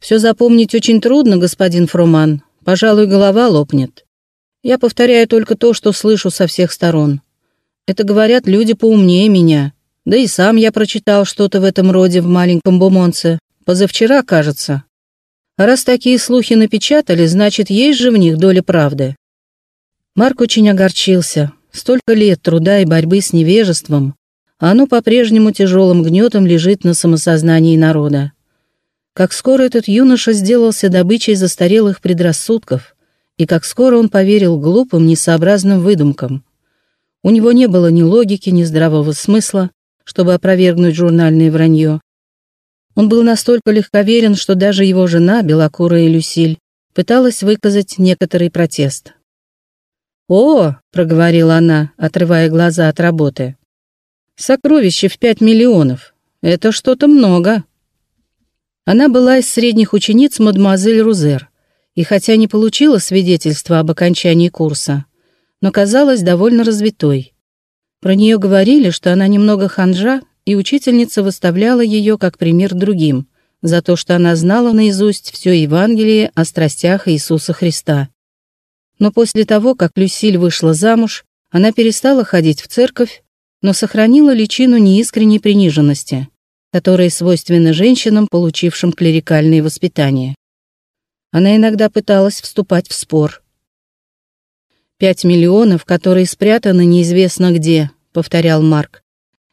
Все запомнить очень трудно, господин Фруман. Пожалуй, голова лопнет. Я повторяю только то, что слышу со всех сторон. Это говорят люди поумнее меня. Да и сам я прочитал что-то в этом роде в маленьком бумонце. Позавчера, кажется. Раз такие слухи напечатали, значит, есть же в них доля правды. Марк очень огорчился. Столько лет труда и борьбы с невежеством, а оно по-прежнему тяжелым гнетом лежит на самосознании народа. Как скоро этот юноша сделался добычей застарелых предрассудков, и как скоро он поверил глупым, несообразным выдумкам. У него не было ни логики, ни здравого смысла, чтобы опровергнуть журнальное вранье. Он был настолько легковерен, что даже его жена, белокурая Люсиль, пыталась выказать некоторый протест. «О!» — проговорила она, отрывая глаза от работы. «Сокровище в пять миллионов. Это что-то много». Она была из средних учениц мадемуазель Рузер, и хотя не получила свидетельства об окончании курса, но казалась довольно развитой. Про нее говорили, что она немного ханжа и учительница выставляла ее как пример другим, за то, что она знала наизусть все Евангелие о страстях Иисуса Христа. Но после того, как Люсиль вышла замуж, она перестала ходить в церковь, но сохранила личину неискренней приниженности, которая свойственна женщинам, получившим клерикальное воспитание. Она иногда пыталась вступать в спор. «Пять миллионов, которые спрятаны неизвестно где», — повторял Марк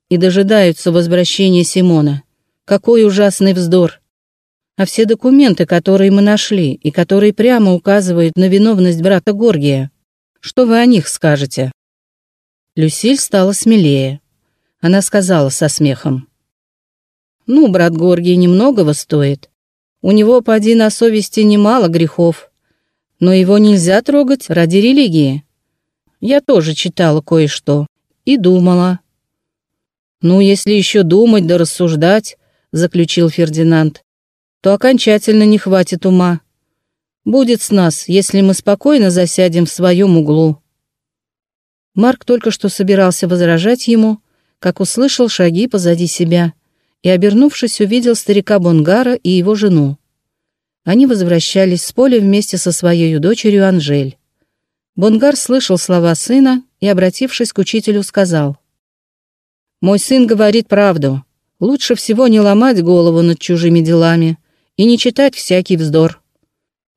и дожидаются возвращения Симона. Какой ужасный вздор! А все документы, которые мы нашли и которые прямо указывают на виновность брата Горгия, что вы о них скажете?» Люсиль стала смелее. Она сказала со смехом. «Ну, брат Горгий немногого стоит. У него, поди на совести, немало грехов. Но его нельзя трогать ради религии. Я тоже читала кое-что и думала, «Ну, если еще думать да рассуждать», — заключил Фердинанд, «то окончательно не хватит ума. Будет с нас, если мы спокойно засядем в своем углу». Марк только что собирался возражать ему, как услышал шаги позади себя и, обернувшись, увидел старика Бонгара и его жену. Они возвращались с поля вместе со своей дочерью Анжель. Бонгар слышал слова сына и, обратившись к учителю, сказал — мой сын говорит правду. Лучше всего не ломать голову над чужими делами и не читать всякий вздор.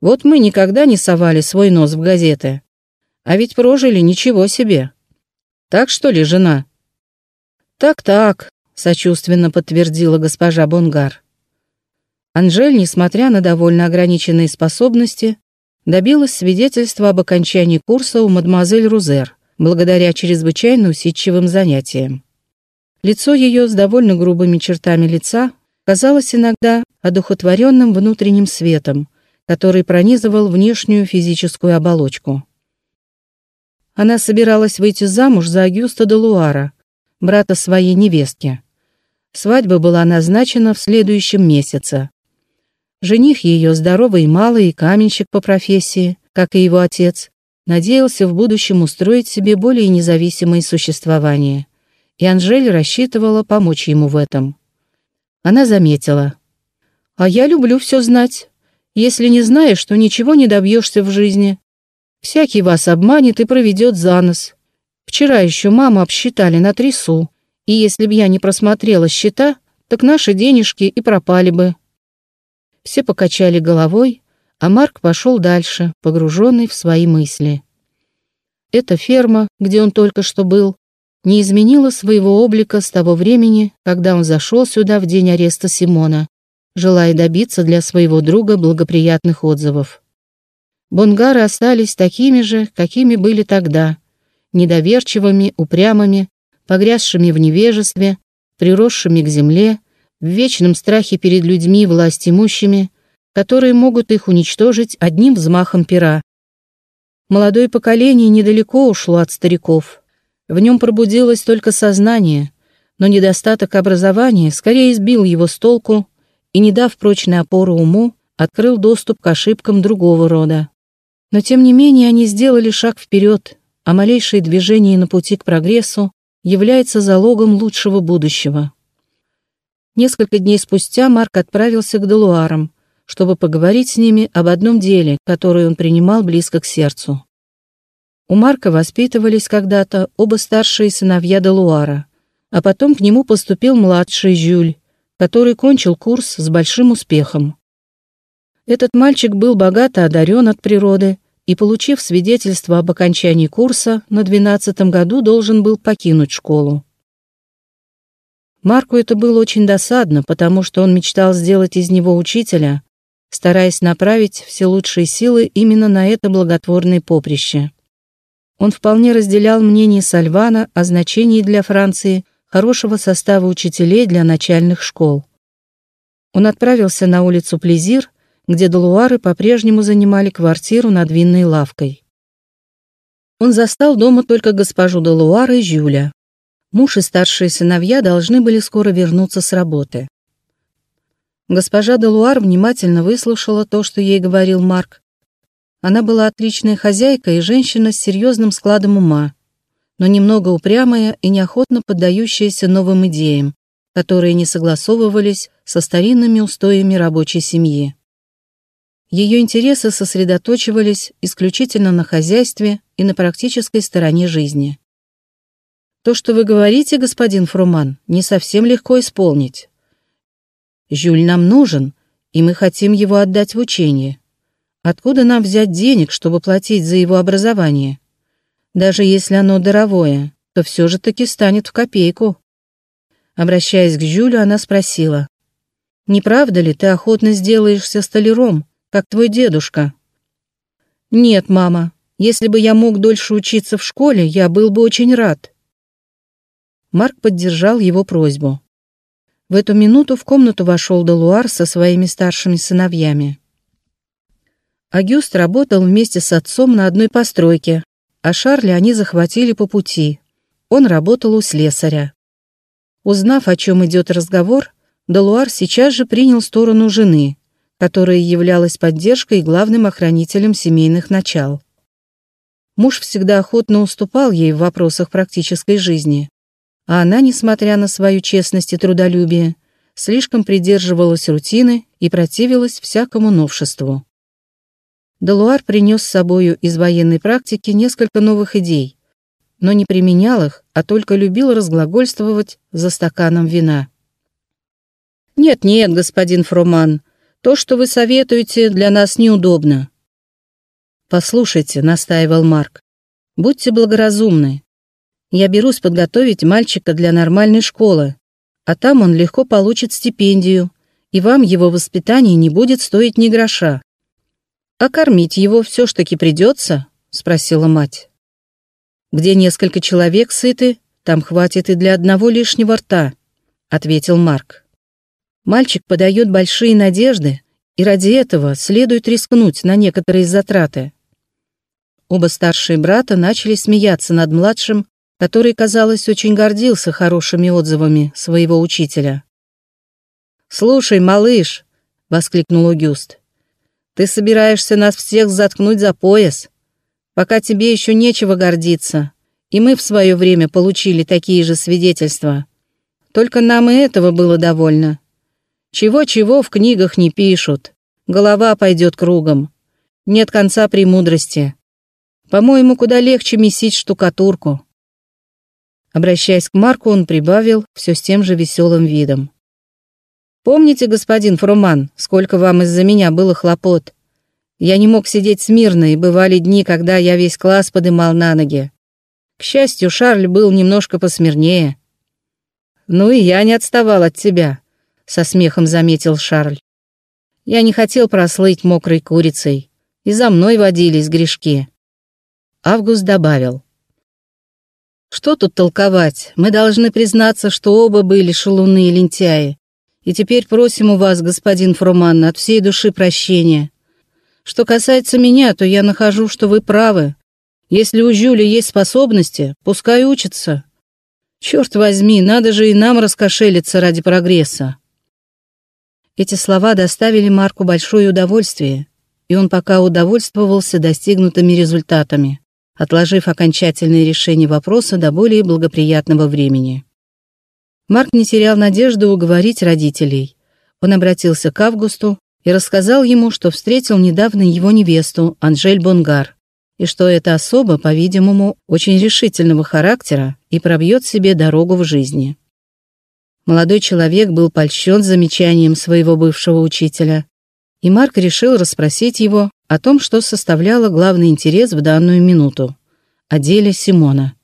Вот мы никогда не совали свой нос в газеты. А ведь прожили ничего себе. Так что ли, жена? Так-так, сочувственно подтвердила госпожа Бонгар. Анжель, несмотря на довольно ограниченные способности, добилась свидетельства об окончании курса у мадемуазель Рузер, благодаря чрезвычайно усидчивым занятиям. Лицо ее с довольно грубыми чертами лица казалось иногда одухотворенным внутренним светом, который пронизывал внешнюю физическую оболочку. Она собиралась выйти замуж за Агюста де Луара, брата своей невестки. Свадьба была назначена в следующем месяце. Жених ее, здоровый малый, каменщик по профессии, как и его отец, надеялся в будущем устроить себе более независимое существование и Анжель рассчитывала помочь ему в этом. Она заметила. «А я люблю все знать. Если не знаешь, то ничего не добьешься в жизни. Всякий вас обманет и проведет за нос. Вчера еще маму обсчитали на три су, и если б я не просмотрела счета, так наши денежки и пропали бы». Все покачали головой, а Марк пошел дальше, погруженный в свои мысли. Эта ферма, где он только что был, не изменила своего облика с того времени, когда он зашел сюда в день ареста Симона, желая добиться для своего друга благоприятных отзывов. Бонгары остались такими же, какими были тогда, недоверчивыми, упрямыми, погрязшими в невежестве, приросшими к земле, в вечном страхе перед людьми власть имущими, которые могут их уничтожить одним взмахом пера. Молодое поколение недалеко ушло от стариков, в нем пробудилось только сознание, но недостаток образования скорее сбил его с толку и, не дав прочной опоры уму, открыл доступ к ошибкам другого рода. Но тем не менее они сделали шаг вперед, а малейшее движение на пути к прогрессу является залогом лучшего будущего. Несколько дней спустя Марк отправился к Делуарам, чтобы поговорить с ними об одном деле, которое он принимал близко к сердцу. У Марка воспитывались когда-то оба старшие сыновья Делуара, а потом к нему поступил младший Жюль, который кончил курс с большим успехом. Этот мальчик был богато одарен от природы и, получив свидетельство об окончании курса, на двенадцатом году должен был покинуть школу. Марку это было очень досадно, потому что он мечтал сделать из него учителя, стараясь направить все лучшие силы именно на это благотворное поприще. Он вполне разделял мнение Сальвана о значении для Франции хорошего состава учителей для начальных школ. Он отправился на улицу Плезир, где Долуары по-прежнему занимали квартиру над винной лавкой. Он застал дома только госпожу Долуара и Жюля. Муж и старшие сыновья должны были скоро вернуться с работы. Госпожа Делуар внимательно выслушала то, что ей говорил Марк. Она была отличная хозяйка и женщина с серьезным складом ума, но немного упрямая и неохотно поддающаяся новым идеям, которые не согласовывались со старинными устоями рабочей семьи. Ее интересы сосредоточивались исключительно на хозяйстве и на практической стороне жизни. То, что вы говорите, господин Фруман, не совсем легко исполнить. Жюль нам нужен, и мы хотим его отдать в учение. Откуда нам взять денег, чтобы платить за его образование? Даже если оно даровое, то все же таки станет в копейку. Обращаясь к Жюлю, она спросила, «Не правда ли ты охотно сделаешься столяром, как твой дедушка?» «Нет, мама, если бы я мог дольше учиться в школе, я был бы очень рад. Марк поддержал его просьбу. В эту минуту в комнату вошел Делуар со своими старшими сыновьями. Агюст работал вместе с отцом на одной постройке, а Шарля они захватили по пути. Он работал у слесаря. Узнав, о чем идет разговор, Делуар сейчас же принял сторону жены, которая являлась поддержкой и главным охранителем семейных начал. Муж всегда охотно уступал ей в вопросах практической жизни, а она, несмотря на свою честность и трудолюбие, слишком придерживалась рутины и противилась всякому новшеству. Делуар принес с собою из военной практики несколько новых идей, но не применял их, а только любил разглагольствовать за стаканом вина. «Нет-нет, господин Фроман, то, что вы советуете, для нас неудобно». «Послушайте», — настаивал Марк, — «будьте благоразумны. Я берусь подготовить мальчика для нормальной школы, а там он легко получит стипендию, и вам его воспитание не будет стоить ни гроша. А кормить его все ж таки придется?» — спросила мать. «Где несколько человек сыты, там хватит и для одного лишнего рта», — ответил Марк. «Мальчик подает большие надежды, и ради этого следует рискнуть на некоторые затраты». Оба старшие брата начали смеяться над младшим, который, казалось, очень гордился хорошими отзывами своего учителя. «Слушай, малыш!» — воскликнул Огюст. «Ты собираешься нас всех заткнуть за пояс? Пока тебе еще нечего гордиться, и мы в свое время получили такие же свидетельства. Только нам и этого было довольно. Чего-чего в книгах не пишут. Голова пойдет кругом. Нет конца премудрости. По-моему, куда легче месить штукатурку». Обращаясь к Марку, он прибавил все с тем же веселым видом. «Помните, господин Фруман, сколько вам из-за меня было хлопот? Я не мог сидеть смирно, и бывали дни, когда я весь класс подымал на ноги. К счастью, Шарль был немножко посмирнее». «Ну и я не отставал от тебя», — со смехом заметил Шарль. «Я не хотел прослыть мокрой курицей, и за мной водились грешки». Август добавил. Что тут толковать? Мы должны признаться, что оба были шалуны и лентяи. И теперь просим у вас, господин Фруман, от всей души прощения. Что касается меня, то я нахожу, что вы правы. Если у Жюли есть способности, пускай учится. Черт возьми, надо же и нам раскошелиться ради прогресса. Эти слова доставили Марку большое удовольствие, и он пока удовольствовался достигнутыми результатами отложив окончательное решение вопроса до более благоприятного времени. Марк не терял надежды уговорить родителей. Он обратился к Августу, и рассказал ему, что встретил недавно его невесту, Анжель Бонгар, и что эта особа, по-видимому, очень решительного характера и пробьет себе дорогу в жизни. Молодой человек был польщен замечанием своего бывшего учителя, и Марк решил расспросить его о том, что составляло главный интерес в данную минуту – о деле Симона.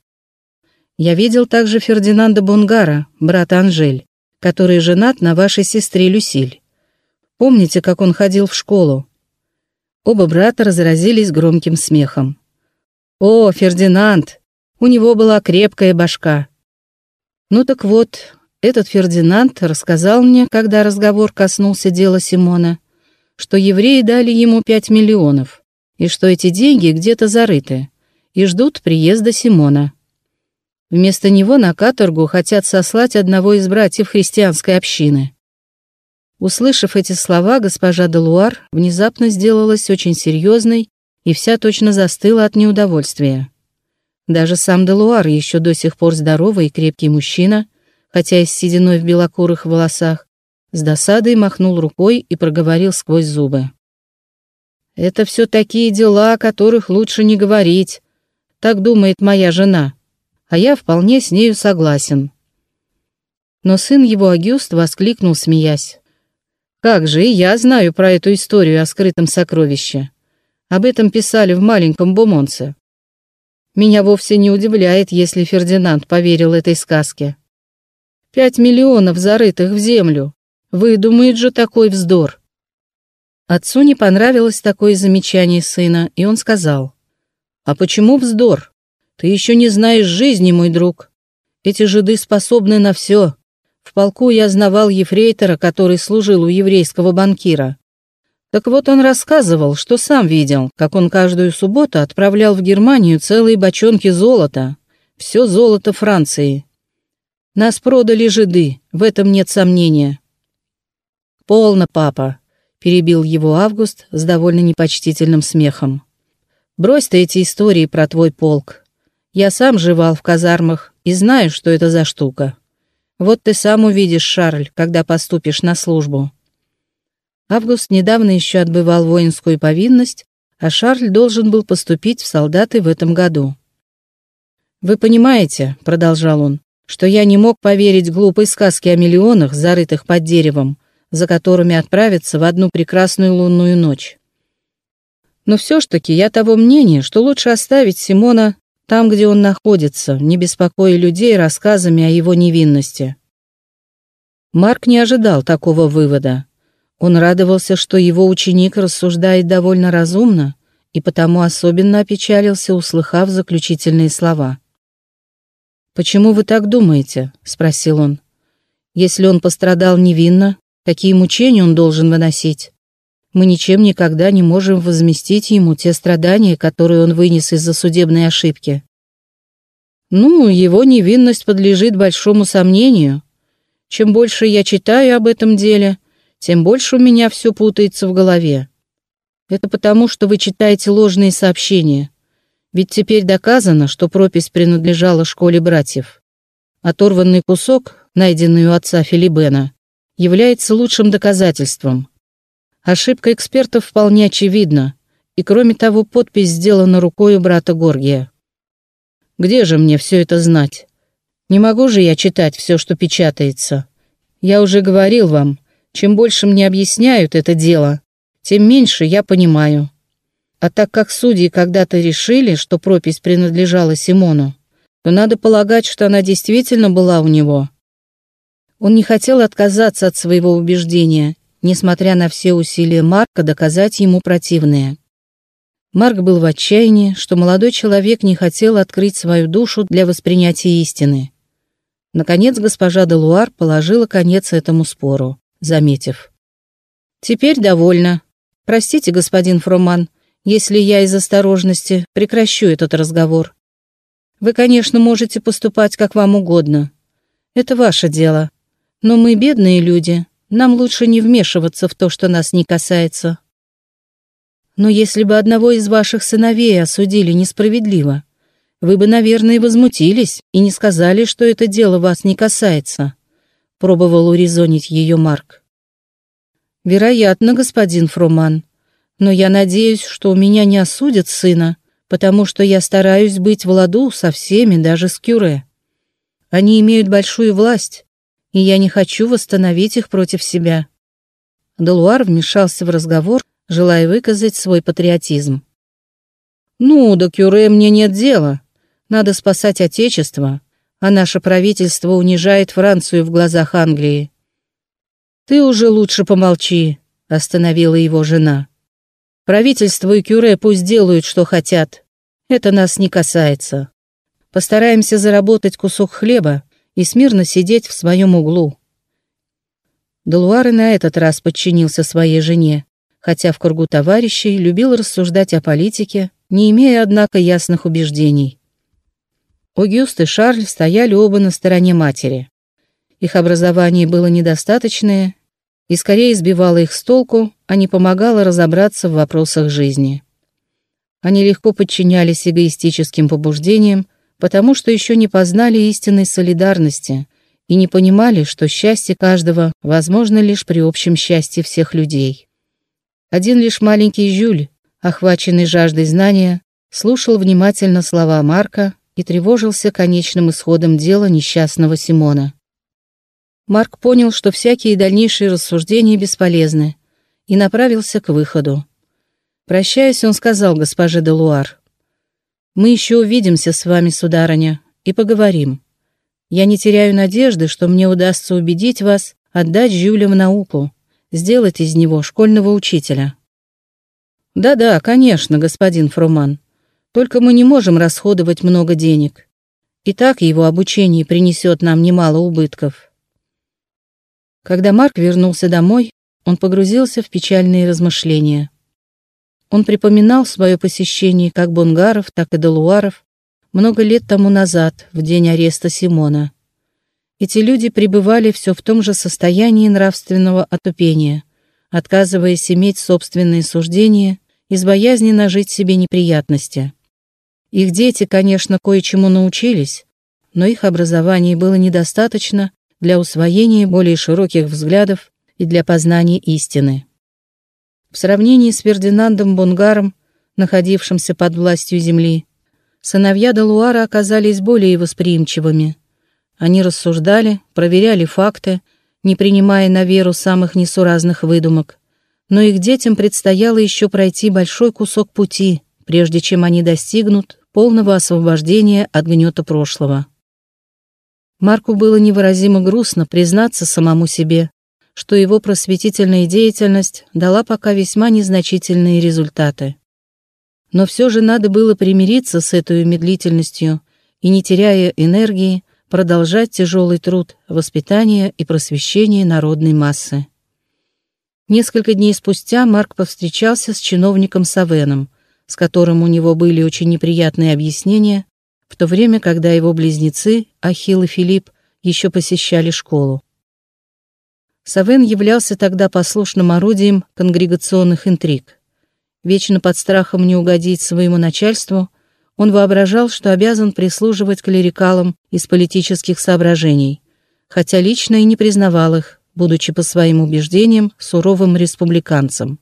Я видел также Фердинанда Бонгара, брата Анжель, который женат на вашей сестре Люсиль. Помните, как он ходил в школу? Оба брата разразились громким смехом. «О, Фердинанд! У него была крепкая башка!» Ну так вот, этот Фердинанд рассказал мне, когда разговор коснулся дела Симона, что евреи дали ему пять миллионов, и что эти деньги где-то зарыты, и ждут приезда Симона. Вместо него на каторгу хотят сослать одного из братьев христианской общины. Услышав эти слова, госпожа Делуар внезапно сделалась очень серьезной и вся точно застыла от неудовольствия. Даже сам Делуар, еще до сих пор здоровый и крепкий мужчина, хотя и с сединой в белокурых волосах, с досадой махнул рукой и проговорил сквозь зубы. «Это все такие дела, о которых лучше не говорить. Так думает моя жена. А я вполне с нею согласен». Но сын его Агюст воскликнул, смеясь. Как же, и я знаю про эту историю о скрытом сокровище. Об этом писали в маленьком Бумонце. Меня вовсе не удивляет, если Фердинанд поверил этой сказке. Пять миллионов зарытых в землю. Выдумает же такой вздор. Отцу не понравилось такое замечание сына, и он сказал. «А почему вздор? Ты еще не знаешь жизни, мой друг. Эти жиды способны на все, в полку я знавал ефрейтора, который служил у еврейского банкира. Так вот он рассказывал, что сам видел, как он каждую субботу отправлял в Германию целые бочонки золота. Все золото Франции. Нас продали жиды, в этом нет сомнения. «Полно, папа», — перебил его Август с довольно непочтительным смехом. «Брось ты эти истории про твой полк. Я сам жевал в казармах и знаю, что это за штука». Вот ты сам увидишь, Шарль, когда поступишь на службу. Август недавно еще отбывал воинскую повинность, а Шарль должен был поступить в солдаты в этом году. «Вы понимаете», — продолжал он, «что я не мог поверить глупой сказке о миллионах, зарытых под деревом, за которыми отправиться в одну прекрасную лунную ночь. Но все ж таки я того мнения, что лучше оставить Симона там, где он находится, не беспокоя людей рассказами о его невинности. Марк не ожидал такого вывода. Он радовался, что его ученик рассуждает довольно разумно, и потому особенно опечалился, услыхав заключительные слова. «Почему вы так думаете?» — спросил он. «Если он пострадал невинно, какие мучения он должен выносить? мы ничем никогда не можем возместить ему те страдания, которые он вынес из-за судебной ошибки. Ну, его невинность подлежит большому сомнению. Чем больше я читаю об этом деле, тем больше у меня все путается в голове. Это потому, что вы читаете ложные сообщения. Ведь теперь доказано, что пропись принадлежала школе братьев. Оторванный кусок, найденный у отца Филибена, является лучшим доказательством. Ошибка экспертов вполне очевидна, и кроме того подпись сделана рукой у брата Горгия. Где же мне все это знать? Не могу же я читать все, что печатается. Я уже говорил вам, чем больше мне объясняют это дело, тем меньше я понимаю. А так как судьи когда-то решили, что пропись принадлежала Симону, то надо полагать, что она действительно была у него. Он не хотел отказаться от своего убеждения несмотря на все усилия Марка доказать ему противное. Марк был в отчаянии, что молодой человек не хотел открыть свою душу для воспринятия истины. Наконец госпожа Делуар положила конец этому спору, заметив. «Теперь довольно. Простите, господин Фроман, если я из осторожности прекращу этот разговор. Вы, конечно, можете поступать как вам угодно. Это ваше дело. Но мы бедные люди, нам лучше не вмешиваться в то, что нас не касается. Но если бы одного из ваших сыновей осудили несправедливо, вы бы, наверное, возмутились и не сказали, что это дело вас не касается», — пробовал урезонить ее Марк. Вероятно, господин Фруман. Но я надеюсь, что у меня не осудят сына, потому что я стараюсь быть в ладу со всеми, даже с Кюре. Они имеют большую власть, и я не хочу восстановить их против себя. Делуар вмешался в разговор, желая выказать свой патриотизм. «Ну, до Кюре мне нет дела. Надо спасать Отечество, а наше правительство унижает Францию в глазах Англии». «Ты уже лучше помолчи», — остановила его жена. «Правительство и Кюре пусть делают, что хотят. Это нас не касается. Постараемся заработать кусок хлеба и смирно сидеть в своем углу». Делуар и на этот раз подчинился своей жене, хотя в кругу товарищей любил рассуждать о политике, не имея, однако, ясных убеждений. Огюст и Шарль стояли оба на стороне матери. Их образование было недостаточное и скорее сбивало их с толку, а не помогало разобраться в вопросах жизни. Они легко подчинялись эгоистическим побуждениям, потому что еще не познали истинной солидарности и не понимали, что счастье каждого возможно лишь при общем счастье всех людей. Один лишь маленький Жюль, охваченный жаждой знания, слушал внимательно слова Марка и тревожился конечным исходом дела несчастного Симона. Марк понял, что всякие дальнейшие рассуждения бесполезны, и направился к выходу. Прощаясь, он сказал госпоже де Луар, «Мы еще увидимся с вами, сударыня, и поговорим. Я не теряю надежды, что мне удастся убедить вас отдать Жюля в науку, сделать из него школьного учителя». «Да-да, конечно, господин Фруман», только мы не можем расходовать много денег. И так его обучение принесет нам немало убытков. Когда Марк вернулся домой, он погрузился в печальные размышления. Он припоминал свое посещение как Бонгаров, так и Делуаров много лет тому назад, в день ареста Симона. Эти люди пребывали все в том же состоянии нравственного отупения, отказываясь иметь собственные суждения из боязни нажить себе неприятности. Их дети, конечно, кое-чему научились, но их образования было недостаточно для усвоения более широких взглядов и для познания истины. В сравнении с Фердинандом Бунгаром, находившимся под властью земли, сыновья Далуара оказались более восприимчивыми. Они рассуждали, проверяли факты, не принимая на веру самых несуразных выдумок, но их детям предстояло еще пройти большой кусок пути, прежде чем они достигнут полного освобождения от гнета прошлого. Марку было невыразимо грустно признаться самому себе, что его просветительная деятельность дала пока весьма незначительные результаты. Но все же надо было примириться с этой медлительностью и, не теряя энергии, продолжать тяжелый труд воспитания и просвещения народной массы. Несколько дней спустя Марк повстречался с чиновником Савеном, с которым у него были очень неприятные объяснения, в то время, когда его близнецы, Ахилл и Филипп, еще посещали школу. Савен являлся тогда послушным орудием конгрегационных интриг. Вечно под страхом не угодить своему начальству, он воображал, что обязан прислуживать клерикалам из политических соображений, хотя лично и не признавал их, будучи по своим убеждениям суровым республиканцем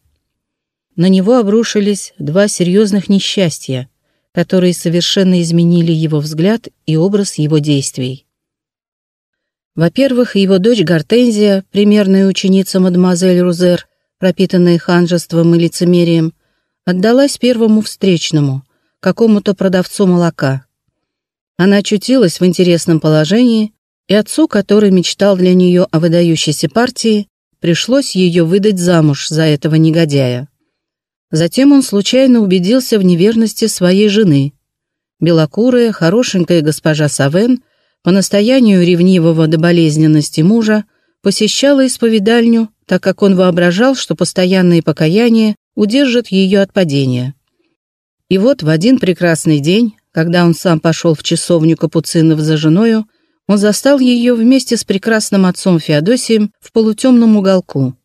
на него обрушились два серьезных несчастья, которые совершенно изменили его взгляд и образ его действий. Во-первых, его дочь Гортензия, примерная ученица мадемуазель Рузер, пропитанная ханжеством и лицемерием, отдалась первому встречному, какому-то продавцу молока. Она очутилась в интересном положении, и отцу, который мечтал для нее о выдающейся партии, пришлось ее выдать замуж за этого негодяя. Затем он случайно убедился в неверности своей жены. Белокурая, хорошенькая госпожа Савен, по настоянию ревнивого до болезненности мужа, посещала исповедальню, так как он воображал, что постоянные покаяния удержат ее от падения. И вот в один прекрасный день, когда он сам пошел в часовню капуцинов за женою, он застал ее вместе с прекрасным отцом Феодосием в полутемном уголку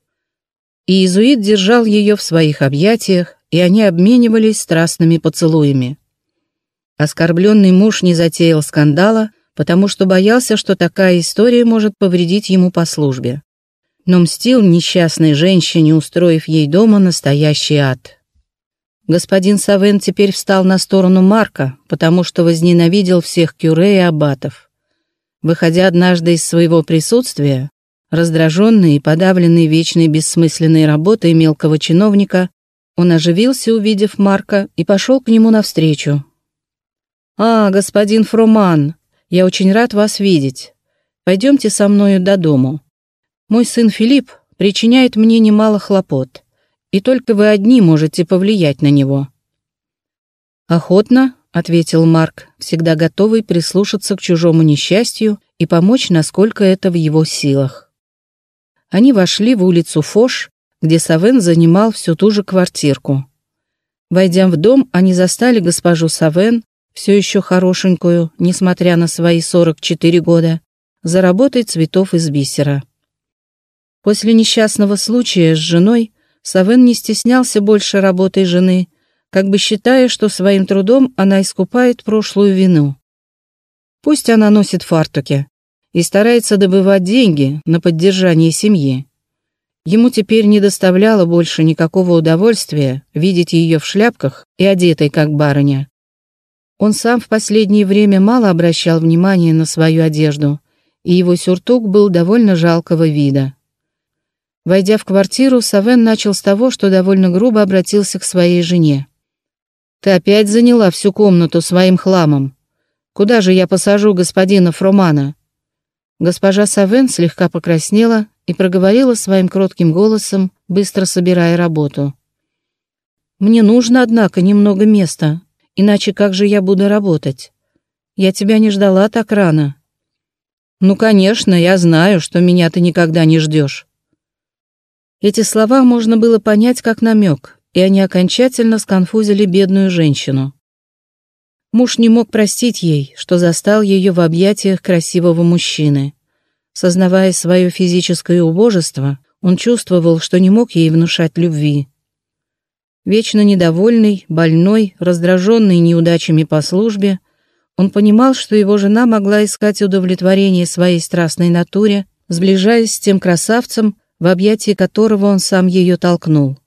и иезуит держал ее в своих объятиях, и они обменивались страстными поцелуями. Оскорбленный муж не затеял скандала, потому что боялся, что такая история может повредить ему по службе. но мстил несчастной женщине, устроив ей дома настоящий ад. Господин Савен теперь встал на сторону Марка, потому что возненавидел всех кюре и аббатов. Выходя однажды из своего присутствия, раздраженный и подавленный вечной бессмысленной работой мелкого чиновника, он оживился, увидев Марка, и пошел к нему навстречу. «А, господин Фроман, я очень рад вас видеть. Пойдемте со мною до дому. Мой сын Филипп причиняет мне немало хлопот, и только вы одни можете повлиять на него». «Охотно», — ответил Марк, всегда готовый прислушаться к чужому несчастью и помочь, насколько это в его силах. Они вошли в улицу Фош, где Савен занимал всю ту же квартирку. Войдя в дом, они застали госпожу Савен, все еще хорошенькую, несмотря на свои 44 года, за работой цветов из бисера. После несчастного случая с женой Савен не стеснялся больше работой жены, как бы считая, что своим трудом она искупает прошлую вину. Пусть она носит фартуки и старается добывать деньги на поддержание семьи. Ему теперь не доставляло больше никакого удовольствия видеть ее в шляпках и одетой как барыня. Он сам в последнее время мало обращал внимания на свою одежду, и его сюртук был довольно жалкого вида. Войдя в квартиру, Савен начал с того, что довольно грубо обратился к своей жене. «Ты опять заняла всю комнату своим хламом. Куда же я посажу господина Фромана?» Госпожа Савен слегка покраснела и проговорила своим кротким голосом, быстро собирая работу. «Мне нужно, однако, немного места, иначе как же я буду работать? Я тебя не ждала так рано». «Ну, конечно, я знаю, что меня ты никогда не ждешь». Эти слова можно было понять как намек, и они окончательно сконфузили бедную женщину. Муж не мог простить ей, что застал ее в объятиях красивого мужчины. Сознавая свое физическое убожество, он чувствовал, что не мог ей внушать любви. Вечно недовольный, больной, раздраженный неудачами по службе, он понимал, что его жена могла искать удовлетворение своей страстной натуре, сближаясь с тем красавцем, в объятии которого он сам ее толкнул.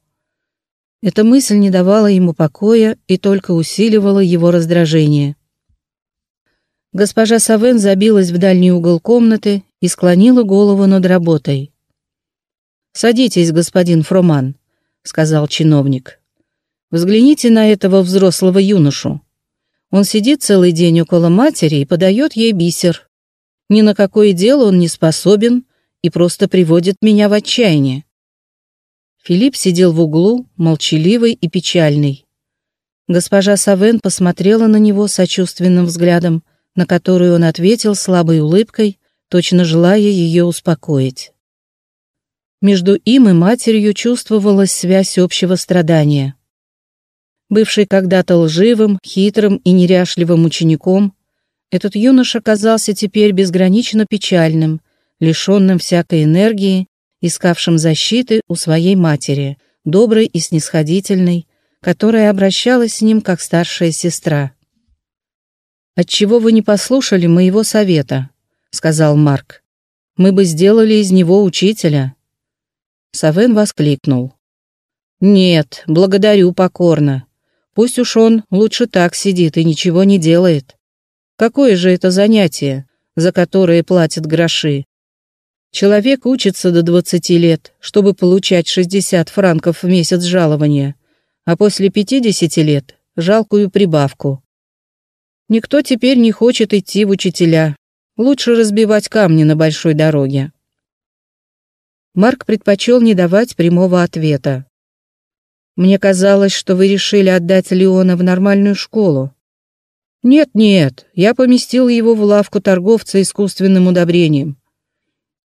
Эта мысль не давала ему покоя и только усиливала его раздражение. Госпожа Савен забилась в дальний угол комнаты и склонила голову над работой. «Садитесь, господин Фроман», — сказал чиновник. «Взгляните на этого взрослого юношу. Он сидит целый день около матери и подает ей бисер. Ни на какое дело он не способен и просто приводит меня в отчаяние». Филипп сидел в углу, молчаливый и печальный. Госпожа Савен посмотрела на него сочувственным взглядом, на который он ответил слабой улыбкой точно желая ее успокоить. Между им и матерью чувствовалась связь общего страдания. Бывший когда-то лживым, хитрым и неряшливым учеником, этот юноша казался теперь безгранично печальным, лишенным всякой энергии, искавшим защиты у своей матери, доброй и снисходительной, которая обращалась с ним как старшая сестра. «Отчего вы не послушали моего совета?» сказал Марк. «Мы бы сделали из него учителя». Савен воскликнул. «Нет, благодарю покорно. Пусть уж он лучше так сидит и ничего не делает. Какое же это занятие, за которое платят гроши? Человек учится до 20 лет, чтобы получать 60 франков в месяц жалования, а после 50 лет – жалкую прибавку. Никто теперь не хочет идти в учителя, Лучше разбивать камни на большой дороге. Марк предпочел не давать прямого ответа. «Мне казалось, что вы решили отдать Леона в нормальную школу». «Нет-нет, я поместил его в лавку торговца искусственным удобрением.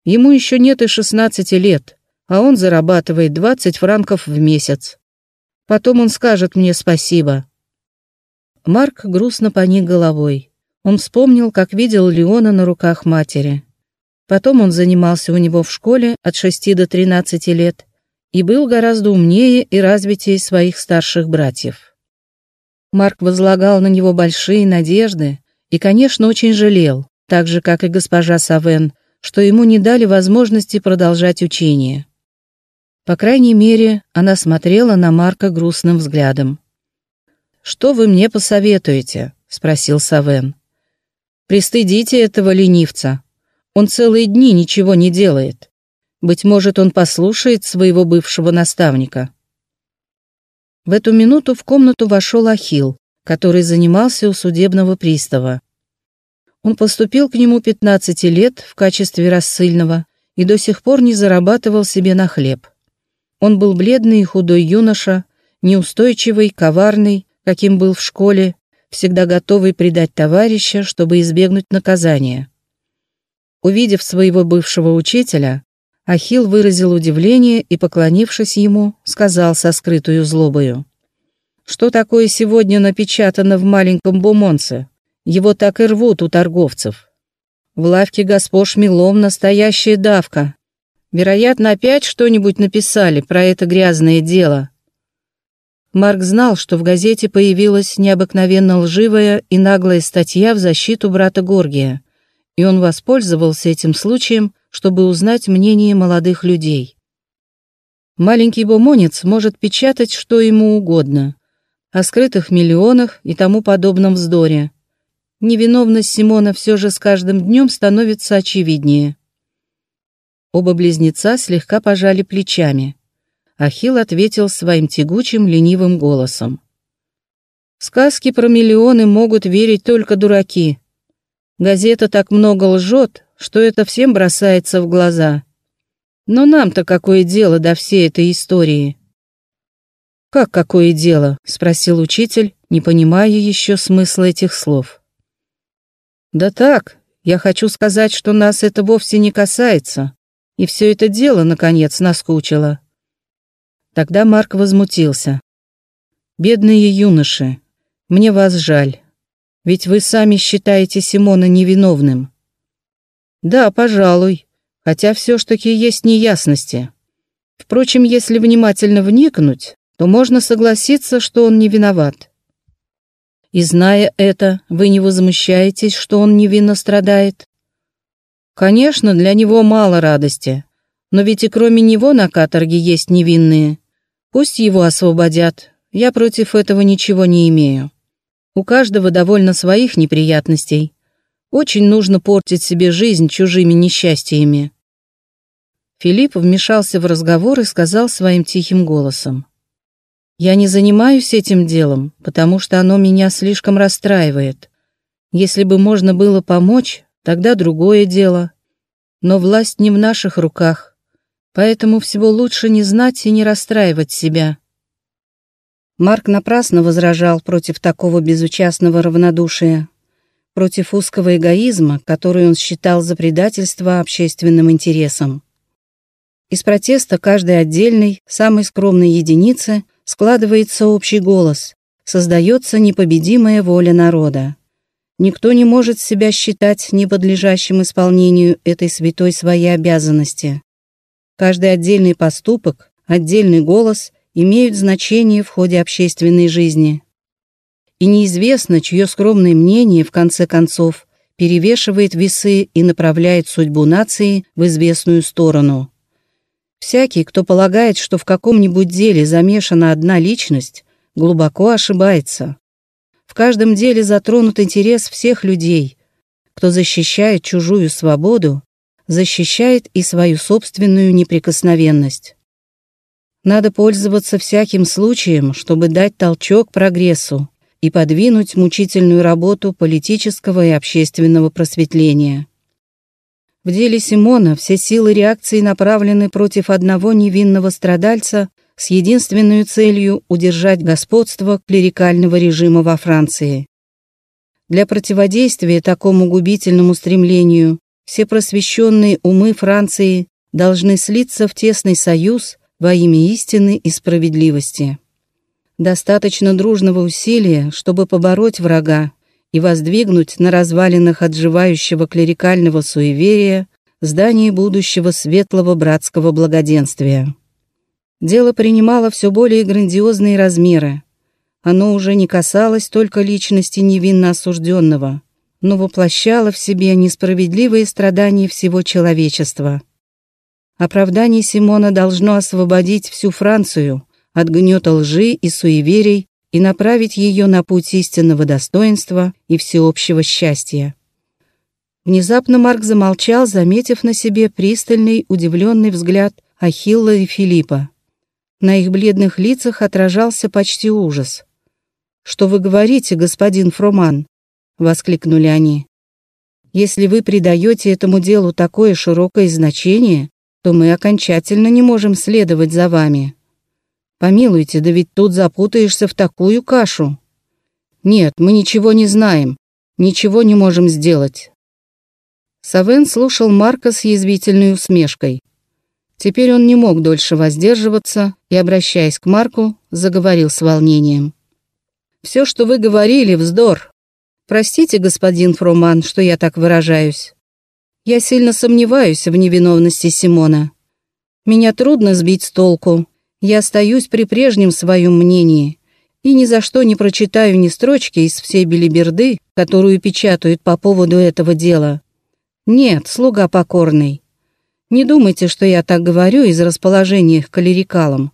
Ему еще нет и 16 лет, а он зарабатывает 20 франков в месяц. Потом он скажет мне спасибо». Марк грустно поник головой. Он вспомнил, как видел Леона на руках матери. Потом он занимался у него в школе от 6 до 13 лет и был гораздо умнее и развитее своих старших братьев. Марк возлагал на него большие надежды и, конечно, очень жалел, так же, как и госпожа Савен, что ему не дали возможности продолжать учение. По крайней мере, она смотрела на Марка грустным взглядом. «Что вы мне посоветуете?» — спросил Савен. «Пристыдите этого ленивца. Он целые дни ничего не делает. Быть может, он послушает своего бывшего наставника». В эту минуту в комнату вошел Ахил, который занимался у судебного пристава. Он поступил к нему 15 лет в качестве рассыльного и до сих пор не зарабатывал себе на хлеб. Он был бледный и худой юноша, неустойчивый, коварный, каким был в школе, всегда готовый предать товарища, чтобы избегнуть наказания. Увидев своего бывшего учителя, Ахил выразил удивление и, поклонившись ему, сказал со скрытую злобою. «Что такое сегодня напечатано в маленьком бумонце? Его так и рвут у торговцев. В лавке госпож Милом настоящая давка. Вероятно, опять что-нибудь написали про это грязное дело». Марк знал, что в газете появилась необыкновенно лживая и наглая статья в защиту брата Горгия, и он воспользовался этим случаем, чтобы узнать мнение молодых людей. Маленький бумонец может печатать что ему угодно, о скрытых миллионах и тому подобном вздоре. Невиновность Симона все же с каждым днем становится очевиднее. Оба близнеца слегка пожали плечами. Ахилл ответил своим тягучим, ленивым голосом. «Сказки про миллионы могут верить только дураки. Газета так много лжет, что это всем бросается в глаза. Но нам-то какое дело до всей этой истории? «Как какое дело?» — спросил учитель, не понимая еще смысла этих слов. «Да так, я хочу сказать, что нас это вовсе не касается, и все это дело, наконец, наскучило». Тогда Марк возмутился. «Бедные юноши, мне вас жаль, ведь вы сами считаете Симона невиновным. Да, пожалуй, хотя все ж таки есть неясности. Впрочем, если внимательно вникнуть, то можно согласиться, что он не виноват. И зная это, вы не возмущаетесь, что он невинно страдает? Конечно, для него мало радости, но ведь и кроме него на каторге есть невинные. Пусть его освободят, я против этого ничего не имею. У каждого довольно своих неприятностей, очень нужно портить себе жизнь чужими несчастьями. Филипп вмешался в разговор и сказал своим тихим голосом. «Я не занимаюсь этим делом, потому что оно меня слишком расстраивает. Если бы можно было помочь, тогда другое дело. Но власть не в наших руках, поэтому всего лучше не знать и не расстраивать себя». Марк напрасно возражал против такого безучастного равнодушия против узкого эгоизма, который он считал за предательство общественным интересам. Из протеста каждой отдельной, самой скромной единицы складывается общий голос, создается непобедимая воля народа. Никто не может себя считать неподлежащим исполнению этой святой своей обязанности. Каждый отдельный поступок, отдельный голос имеют значение в ходе общественной жизни и неизвестно, чье скромное мнение, в конце концов, перевешивает весы и направляет судьбу нации в известную сторону. Всякий, кто полагает, что в каком-нибудь деле замешана одна личность, глубоко ошибается. В каждом деле затронут интерес всех людей. Кто защищает чужую свободу, защищает и свою собственную неприкосновенность. Надо пользоваться всяким случаем, чтобы дать толчок прогрессу, и подвинуть мучительную работу политического и общественного просветления. В деле Симона все силы реакции направлены против одного невинного страдальца с единственной целью удержать господство клерикального режима во Франции. Для противодействия такому губительному стремлению все просвещенные умы Франции должны слиться в тесный союз во имя истины и справедливости. Достаточно дружного усилия, чтобы побороть врага и воздвигнуть на развалинах отживающего клерикального суеверия здание будущего светлого братского благоденствия. Дело принимало все более грандиозные размеры. Оно уже не касалось только личности невинно осужденного, но воплощала в себе несправедливые страдания всего человечества. Оправдание Симона должно освободить всю Францию от гнета лжи и суеверий и направить ее на путь истинного достоинства и всеобщего счастья. Внезапно Марк замолчал, заметив на себе пристальный, удивленный взгляд Ахилла и Филиппа. На их бледных лицах отражался почти ужас. «Что вы говорите, господин Фроман?» — воскликнули они. «Если вы придаете этому делу такое широкое значение, то мы окончательно не можем следовать за вами. Помилуйте, да ведь тут запутаешься в такую кашу. Нет, мы ничего не знаем, ничего не можем сделать». Савен слушал Марка с язвительной усмешкой. Теперь он не мог дольше воздерживаться и, обращаясь к Марку, заговорил с волнением. «Все, что вы говорили, вздор. Простите, господин Фроман, что я так выражаюсь. Я сильно сомневаюсь в невиновности Симона. Меня трудно сбить с толку. Я остаюсь при прежнем своем мнении и ни за что не прочитаю ни строчки из всей белиберды, которую печатают по поводу этого дела. Нет, слуга покорный, не думайте, что я так говорю из расположения к клерикалам.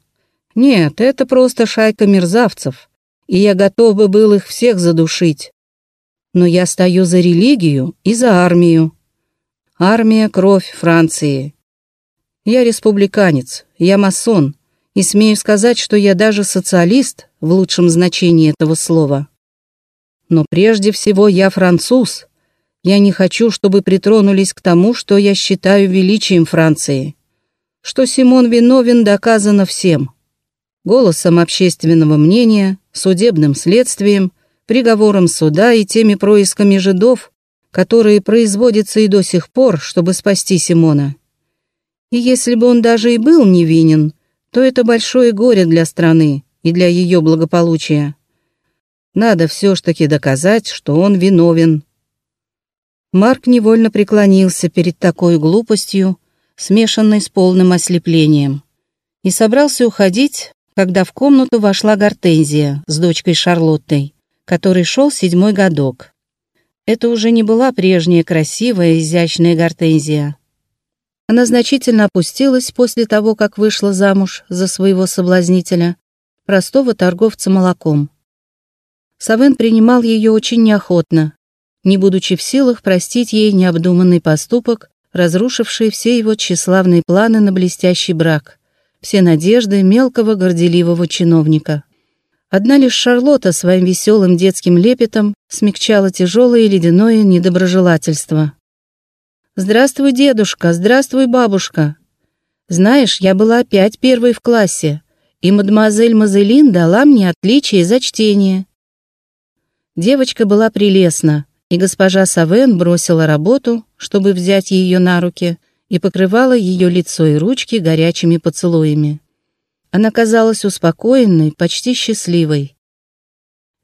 Нет, это просто шайка мерзавцев, и я готов бы был их всех задушить. Но я стою за религию и за армию. Армия — кровь Франции. Я республиканец, я масон, и смею сказать, что я даже социалист в лучшем значении этого слова. Но прежде всего я француз — я не хочу, чтобы притронулись к тому, что я считаю величием Франции. Что Симон виновен, доказано всем. Голосом общественного мнения, судебным следствием, приговором суда и теми происками жидов, которые производятся и до сих пор, чтобы спасти Симона. И если бы он даже и был невинен, то это большое горе для страны и для ее благополучия. Надо все ж таки доказать, что он виновен. Марк невольно преклонился перед такой глупостью, смешанной с полным ослеплением, и собрался уходить, когда в комнату вошла Гортензия с дочкой Шарлоттой, который шел седьмой годок. Это уже не была прежняя красивая, изящная Гортензия. Она значительно опустилась после того, как вышла замуж за своего соблазнителя, простого торговца молоком. Савен принимал ее очень неохотно, не будучи в силах простить ей необдуманный поступок, разрушивший все его тщеславные планы на блестящий брак, все надежды мелкого горделивого чиновника. Одна лишь Шарлотта своим веселым детским лепетом смягчала тяжелое ледяное недоброжелательство. «Здравствуй, дедушка, здравствуй, бабушка. Знаешь, я была опять первой в классе, и мадемуазель Мазелин дала мне отличие за чтение». Девочка была прелестна, и госпожа Савен бросила работу, чтобы взять ее на руки, и покрывала ее лицо и ручки горячими поцелуями. Она казалась успокоенной, почти счастливой.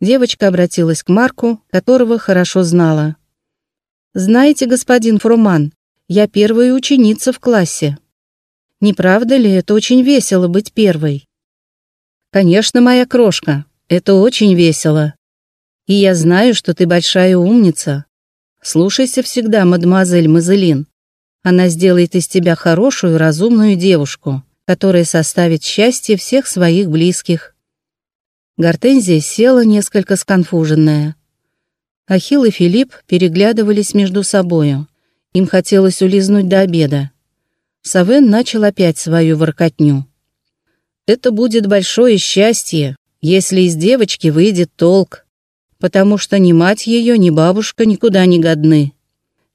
Девочка обратилась к Марку, которого хорошо знала. «Знаете, господин Фруман, я первая ученица в классе. Не правда ли это очень весело быть первой?» «Конечно, моя крошка, это очень весело», и я знаю, что ты большая умница. Слушайся всегда, мадемуазель Мазелин. Она сделает из тебя хорошую, разумную девушку, которая составит счастье всех своих близких». Гортензия села несколько сконфуженная. Ахилл и Филипп переглядывались между собою. Им хотелось улизнуть до обеда. Савен начал опять свою воркотню. «Это будет большое счастье, если из девочки выйдет толк», потому что ни мать ее, ни бабушка никуда не годны.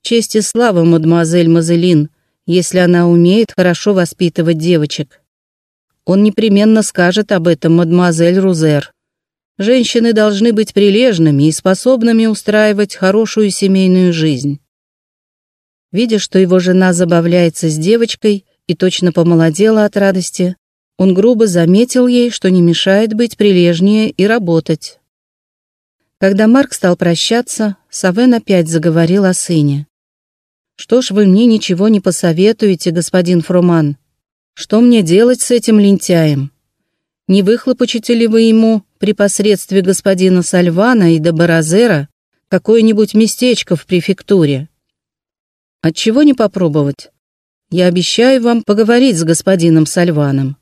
Честь и слава, мадемуазель Мазелин, если она умеет хорошо воспитывать девочек. Он непременно скажет об этом мадемуазель Рузер. Женщины должны быть прилежными и способными устраивать хорошую семейную жизнь. Видя, что его жена забавляется с девочкой и точно помолодела от радости, он грубо заметил ей, что не мешает быть прилежнее и работать. Когда Марк стал прощаться, Савен опять заговорил о сыне. «Что ж вы мне ничего не посоветуете, господин Фроман? Что мне делать с этим лентяем? Не выхлопочете ли вы ему при посредстве господина Сальвана и Дебаразера, какое-нибудь местечко в префектуре. Отчего не попробовать? Я обещаю вам поговорить с господином Сальваном.